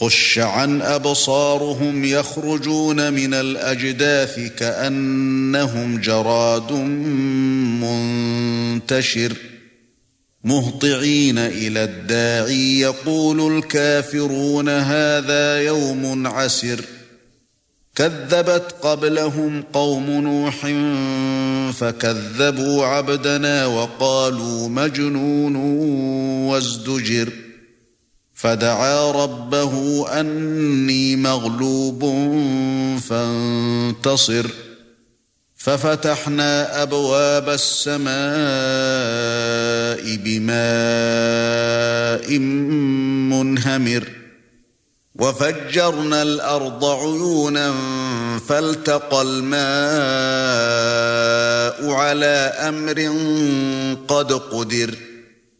خش عن أبصارهم يخرجون من الأجداث كأنهم جراد منتشر. مهطعين إلى الداعي يقول الكافرون هذا يوم عسر. كذبت قبلهم قوم نوح فكذبوا عبدنا وقالوا مجنون وازدجر. فدعا ربه أني مغلوب فانتصر. ففتحنا أبواب السماء بماء منهمر. وفجرنا الأرض عيونا فالتقى الماء على أمر قد قدر.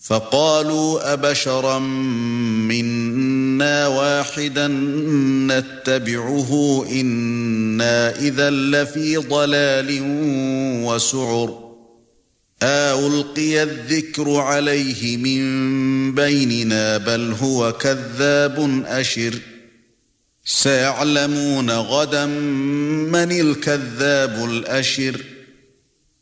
فقالوا أبشرا منا واحدا نتبعه إنا إذا لفي ضلال وسعر. ألقي الذكر عليه من بيننا بل هو كذاب أشر. سيعلمون غدا من الكذاب الأشر.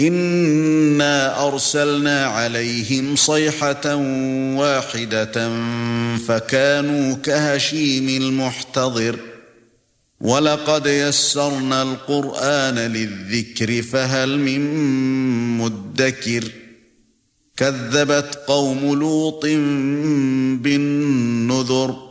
إِنَّا أَرْسَلْنَا عَلَيْهِمْ صَيْحَةً وَاحِدَةً فَكَانُوا كَهَشِيمِ الْمُحْتَظِرِ وَلَقَدْ يَسَّرْنَا الْقُرْآنَ لِلذِّكْرِ فَهَلْ مِن مُّدَّكِرٍ كَذَّبَتْ قَوْمُ لُوطٍ بِالنُّذُرِ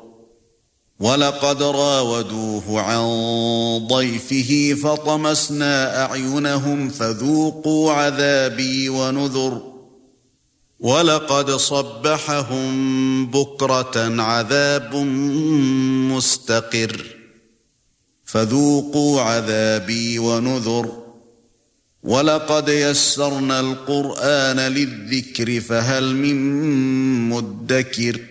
وَلَقَدْ رَاوَدُوهُ عَنْ ضَيْفِهِ فَطَمَسْنَا أَعْيُنَهُمْ فَذُوقُوا عَذَابِي وَنُذُرِ. وَلَقَدْ صَبَّحَهُم بُكْرَةً عَذَابٌ مُسْتَقِرٌّ. فَذُوقُوا عَذَابِي وَنُذُرِ. وَلَقَدْ يَسَّرْنَا الْقُرْآنَ لِلذِّكْرِ فَهَلْ مِن مُّدَّكِرٍ.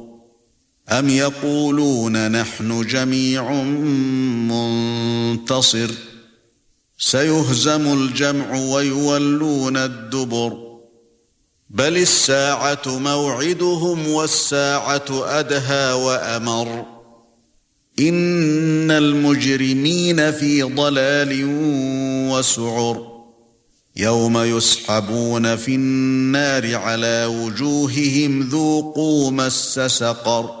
أَمْ يَقُولُونَ نَحْنُ جَمِيعٌ مُنْتَصِرٌ؟ سيهزم الجمع ويولون الدبر. بل الساعة موعدهم والساعة أدهى وأمر. إن المجرمين في ضلال وسعر. يوم يسحبون في النار على وجوههم ذوقوا مس سقر.